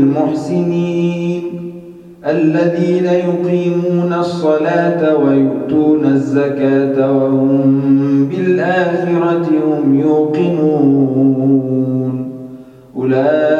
ورحمة للمحسنين الذين يقيمون الصلاة ويؤتون الزكاة وهم بالآخرة هم يوقنون. أولئك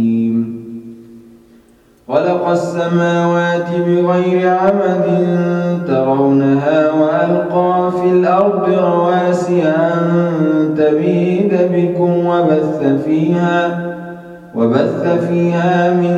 خلق السماوات بغير عمد ترونها وألقى في الأرض رواسي أن تبيد بكم وبث فيها وبث فيها من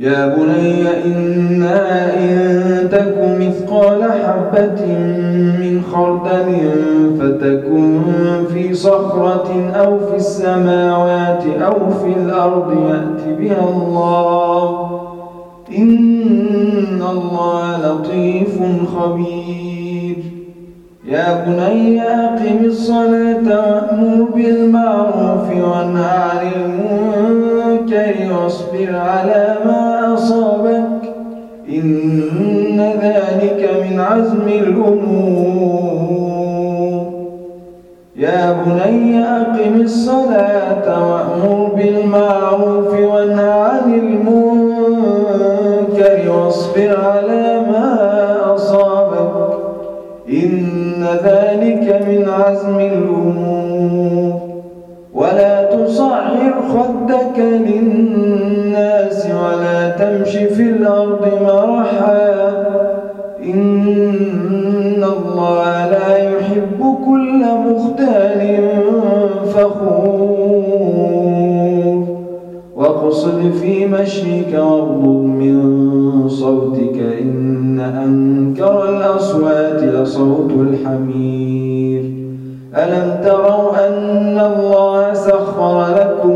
يا بني إنا إن تك مثقال حبة من خردل فتكن في صخرة أو في السماوات أو في الأرض يأت بها الله إن الله لطيف خبير. يا بني أقم الصلاة وأمر بالمعروف وانهى عن المنكر واصبر على ما أصابك. إن ذلك من عزم الأمور. يا بني أقم الصلاة وأمر بالمعروف وانهى عن المنكر واصبر على ما أصابك. إن ذلك من عزم الأمور. ولا خدك للناس ولا تمشي في الأرض مرحا. إن الله لا يحب كل مختال فخور. واقصد في مشيك واغضب من صوتك. إن أنكر الأصوات لصوت الحمير. ألم تروا أن الله سخر لكم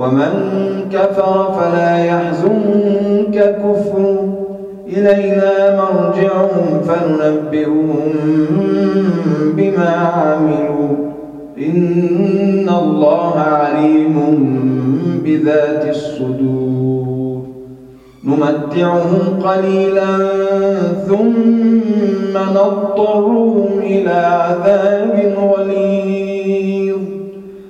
ومن كفر فلا يحزنك كفر. إلينا مرجعهم فننبئهم بما عملوا. إن الله عليم بذات الصدور. نمتعهم قليلا ثم نضطرهم إلى عذاب غليظ.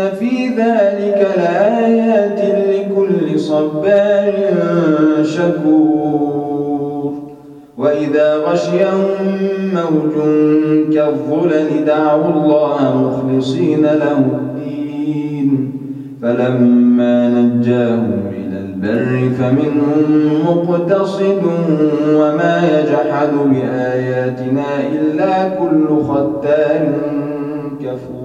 في ذلك لآيات لكل صبار شكور وإذا غشيهم موج كالظلل دعوا الله مخلصين له الدين فلما نجاهم إلى البر فمنهم مقتصد وما يجحد بآياتنا إلا كل ختار كفور